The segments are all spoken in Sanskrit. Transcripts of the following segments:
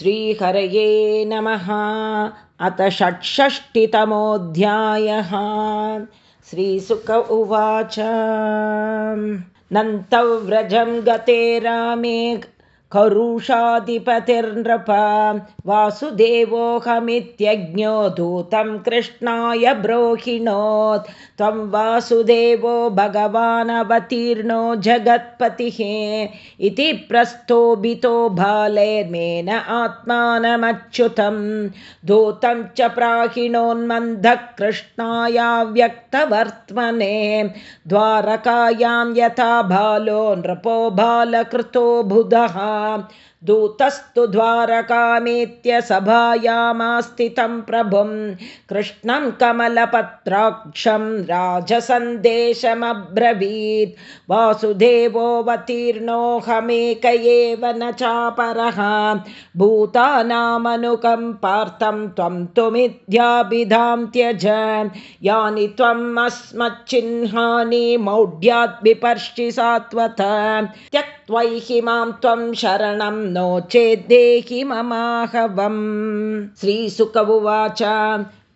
श्रीहरये नमः। अथ षट्षष्टितमोऽध्यायः। श्रीसुक उवाच। नन्तव्रजं गते रामे करुषाधिपतिर्नृप। वासुदेवोऽहमित्यज्ञो दूतं कृष्णाय ब्रोहिणोत् त्वं वासुदेवो भगवानवतीर्णो जगत्पतिः। इति प्रस्थोभितो बालेर्मेन आत्मानमच्युतं। दूतं च प्राहिणोन्मन्दः कृष्णाया व्यक्तवर्त्मने द्वारकायां यथा बालो नृपो बालकृतो बुधः आम् दूतस्तु द्वारकामेत्य सभायामास्थितं प्रभुं कृष्णं कमलपत्राक्षं राजसन्देशमब्रवीत्। वासुदेवोऽवतीर्णोऽहमेक एव न चापरः। भूतानामनुकं पार्थं त्वं तु मिथ्याभिधां त्यज। यानि त्वम् अस्मच्चिह्नानि मौढ्याद् विपर्षि सात्वत त्यक्त्वैहि मां त्वं शरणं नो चेद्देहि ममाहवम्। श्रीसुक उवाच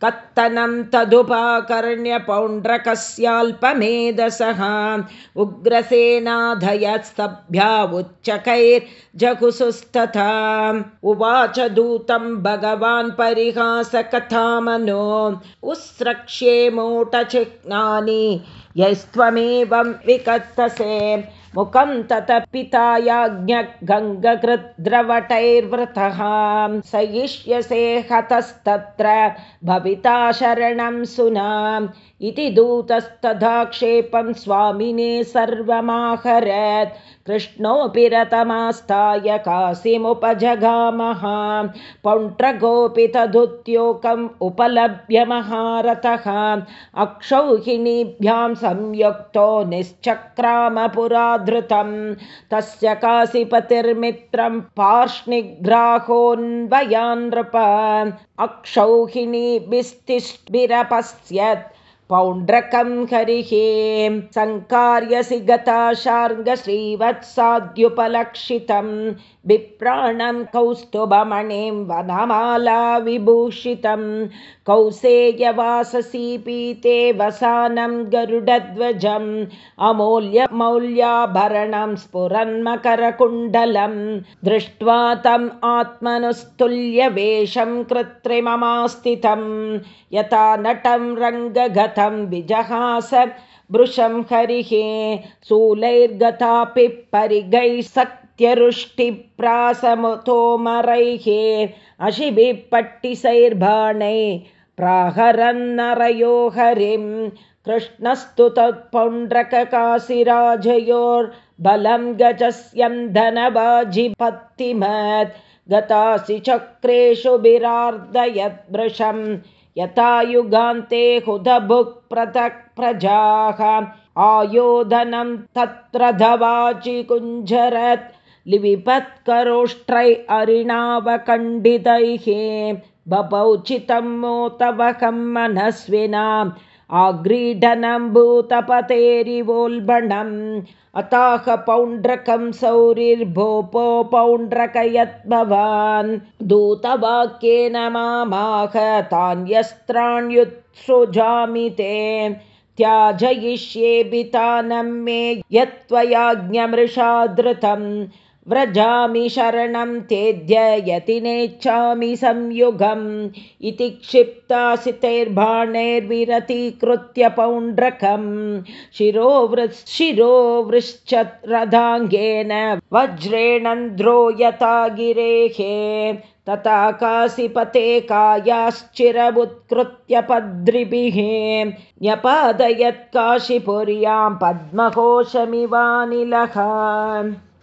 कत्तनं तदुपाकर्ण्यपौण्ड्रकस्याल्पमेधसः। उग्रसेनाधयस्तभ्या उच्चकैर्जगुसुस्तथा उवाच दूतं भगवान् परिहासकथामनो। उस्रक्ष्ये मोटचिह्नानि यस्त्वमेवं विकत्तसे मुखं ततः पितायाज्ञगङ्गकृद्रवटैर्वृतः स इष्यसे हतस्तत्र भविता शरणं सुनाम् इति दूतस्तथाक्षेपं स्वामिने सर्वमाहरत्। कृष्णोऽपि रतमास्ताय काशीमुपजगामः। पौण्ड्रगोऽपि तदुद्योगम् उपलभ्य महारथः। अक्षौहिणीभ्यां संयुक्तो निश्चक्रामपुराधृतं। तस्य काशीपतिर्मित्रं पार्ष्णिग्राहोन्वयान्नृप अक्षौहिणीभिस्तिष्भिरपश्यत् पौण्ड्रकं हरिः सङ्कार्यसि गता शार्ङ्गश्रीवत्साद्युपलक्षितं विप्राणं कौस्तुभमणिं वनमाला विभूषितं कौसेयवाससी पीते वसानं गरुडध्वजम् अमूल्यमौल्याभरणं स्फुरन्मकरकुण्डलं दृष्ट्वा तम् आत्मनुस्तुल्यवेषं कृत्रिममास्थितं यथा नटं रङ्गगतं विजहास भृशं हरिः शूलैर्गतापि परिगैः सत्यरुष्टिप्रासमुतोमरैः अशिभिः पट्टिसैर्बाणै प्राहरन्नरयो हरिं कृष्णस्तु तत्पौण्ड्रककाशिराजयोर्बलं गजस्यं धनवाजिपत्तिमत् गतासि चक्रेषु विरार्दयद्भृशं यथा युगान्ते हुदभुक् पृथक् प्रजाः आयोधनं तत्र धवाचि कुञ्जरत् लिविपत्करोष्ट्रै अरिणावखण्डितैः बभौचितं मोतवकं मनस्विनाम् आग्रीडनं भूतपतेरिवोल्बणम् अताह पौण्ड्रकं सौरिर्भोपो पौण्ड्रकयत् भवान् दूतवाक्येन मामाह तान्यस्त्राण्युत्सृजामि ते त्याजयिष्ये मे यत्त्वयाज्ञमृषा धृतम् व्रजामि शरणं तेद्य यति नेच्छामि संयुगम् इति क्षिप्तासितैर्बाणैर्विरतीकृत्य पौण्ड्रकं शिरोवृश्च रथाङ्गेन वज्रेणन्द्रो यथा गिरेः तथा काशिपते कायाश्चिरमुत्कृत्य पद्रिभिः न्यपादयत् काशीपुर्यां पद्मकोशमिवानिलः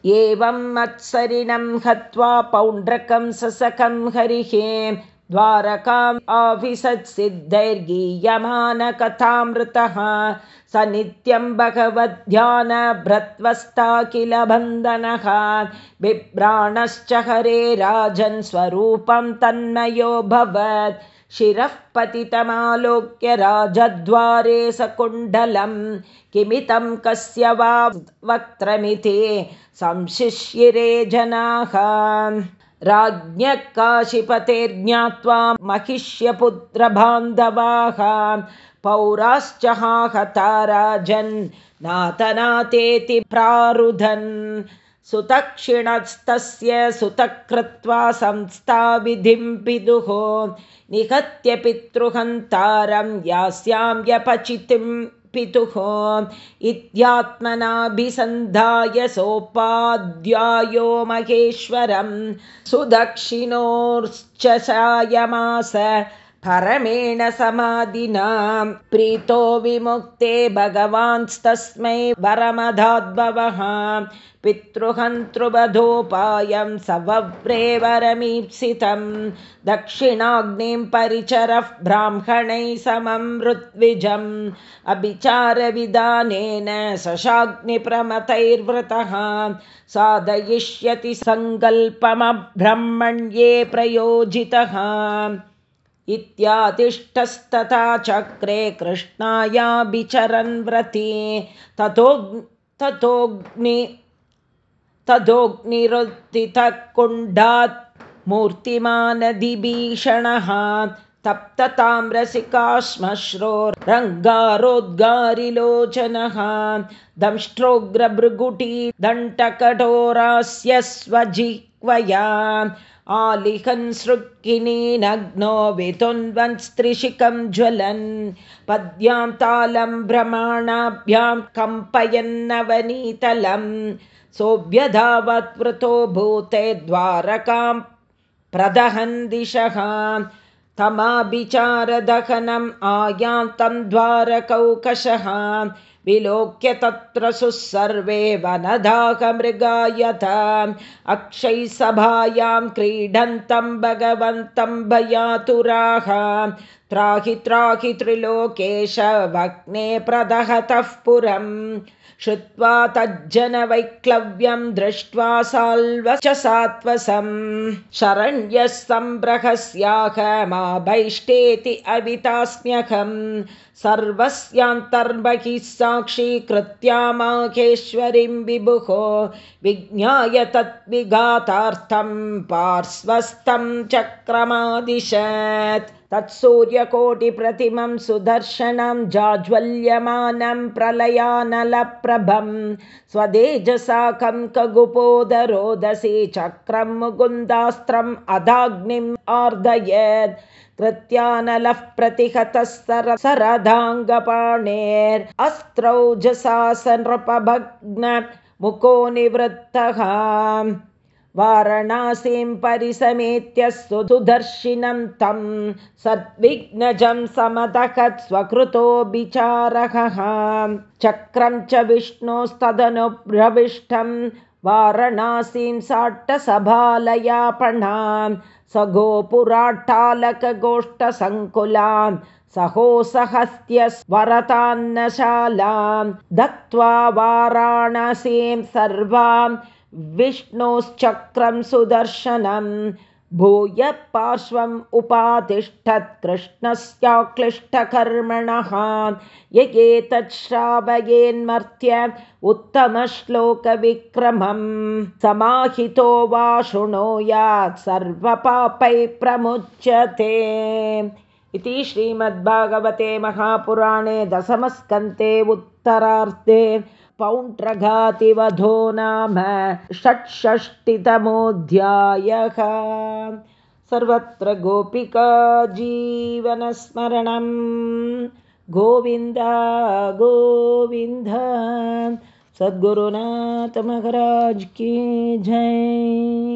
एवं मत्सरिणं हत्वा पौण्ड्रकं ससखं हरिः द्वारकाम् आविशत्सिद्धैर्गीयमानकथामृतः स नित्यं भगवद्ध्यानभ्रत्वस्ता किल बन्धनः बिभ्राणश्च हरे राजन् स्वरूपं तन्मयोऽभवत् शिरः पतितमालोक्य राजद्वारे सकुण्डलं किमितं कस्य वा वक्त्रमिति संशिष्यिरे जनाः। राज्ञः काशिपतेर्ज्ञात्वा महिष्यपुत्रबान्धवाः। पौराश्च हाहता राजन् नातनातेति प्रारुधन् सुतक्षिणस्तस्य सुतकृत्वा संस्थाविधिं पितुः निहत्य पितृहन्तारं यास्यां व्यपचितिं पितुः इत्यात्मनाभिसन्धाय सोपाध्यायो महेश्वरं सुदक्षिणोश्च सायमास परमेण समाधिना प्रीतो विमुक्ते भगवांस्तस्मै वरमधाद्भवः। पितृहन्तृवधोपायं सवव्रे वरमीप्सितं दक्षिणाग्निं परिचरः ब्राह्मणैः समं ऋत्विजम्। अभिचारविधानेन शशाग्निप्रमतैर्वृतः साधयिष्यति सङ्कल्पमब्रह्मण्ये प्रयोजितः इत्यातिष्ठस्तथा चक्रे कृष्णायाभिचरन् व्रती। ततो ततोऽग्नि ततोऽग्निरुत्थितः कुण्डात् मूर्तिमानधिभीषणः। तप्तताम्रसिका श्मश्रो रङ्गारोद्गारिलोचनः। दंष्ट्रोग्रभृगुटी दण्टकठोरास्य स्वजिह्वया आलिहन् सृक्किनी नग्नो वितुन्वन्स्त्रिशिखं ज्वलन्। पद्यां तालं भ्रमाणाभ्यां कम्पयन्नवनीतलं। सोऽभ्यधावत्वृतो भूते द्वारकां प्रदहन् दिशः तमाभिचारदहनम् आयान्तं द्वारकौकशः विलोक्य तत्र सुसर्वे वनदाहमृगायत अक्षैः सभायां क्रीडन्तं भगवन्तं भयातुराः। त्राहि त्राहि त्रिलोकेश वग्ने प्रदहतः पुरम्। श्रुत्वा तज्जनवैक्लव्यं दृष्ट्वा साल्व च सात्वसं शरण्यः सम्प्रहस्याह मा भैष्टेति अवितास्म्यहं सर्वस्यान्तर्बहिः साक्षीकृत्यामाहेश्वरीं विभुः विज्ञाय तद्विघातार्थं पार्श्वस्थं चक्रमादिशत्। तत्सूर्यकोटिप्रतिमं सुदर्शनं जाज्वल्यमानं प्रलयानलप्रभं स्वदेजसा कङ्कगुपोदरोदसी चक्रं मुकुन्दास्त्रम् अदाग्निम् आर्दयत् सर सरदाङ्गपाणेरस्त्रौजसासनृपभग्न मुको निवृत्तः वारणासीं परिसमेत्य सुदर्शिनं तं सद्विघ्नजं समदहत् स्वकृतोऽभिचारः चक्रं च विष्णोस्तदनुप्रविष्टं वारणासीं साट्टसभालयापणां स गोपुराट्टालकगोष्ठसङ्कुलां सहोसहस्त्यस्वरतान्नशालां दत्त्वा वाराणसीं सर्वां विष्णोश्चक्रं सुदर्शनं भूय पार्श्वम् उपातिष्ठत् कृष्णस्याक्लिष्टकर्मणः यगेतत् श्रावयेन्मर्त्य उत्तमश्लोकविक्रमं समाहितो वा शृणोयात् सर्वपापैः प्रमुच्यते। इति श्रीमद्भागवते महापुराणे दशमस्कन्ते उत्तरार्थे पौण्ड्रघातिवधो नाम षट्षष्टितमोऽध्यायः। सर्वत्र गोपिका जीवनस्मरणं। गोविन्द गोविन्द सद्गुरुनाथमहराज की जय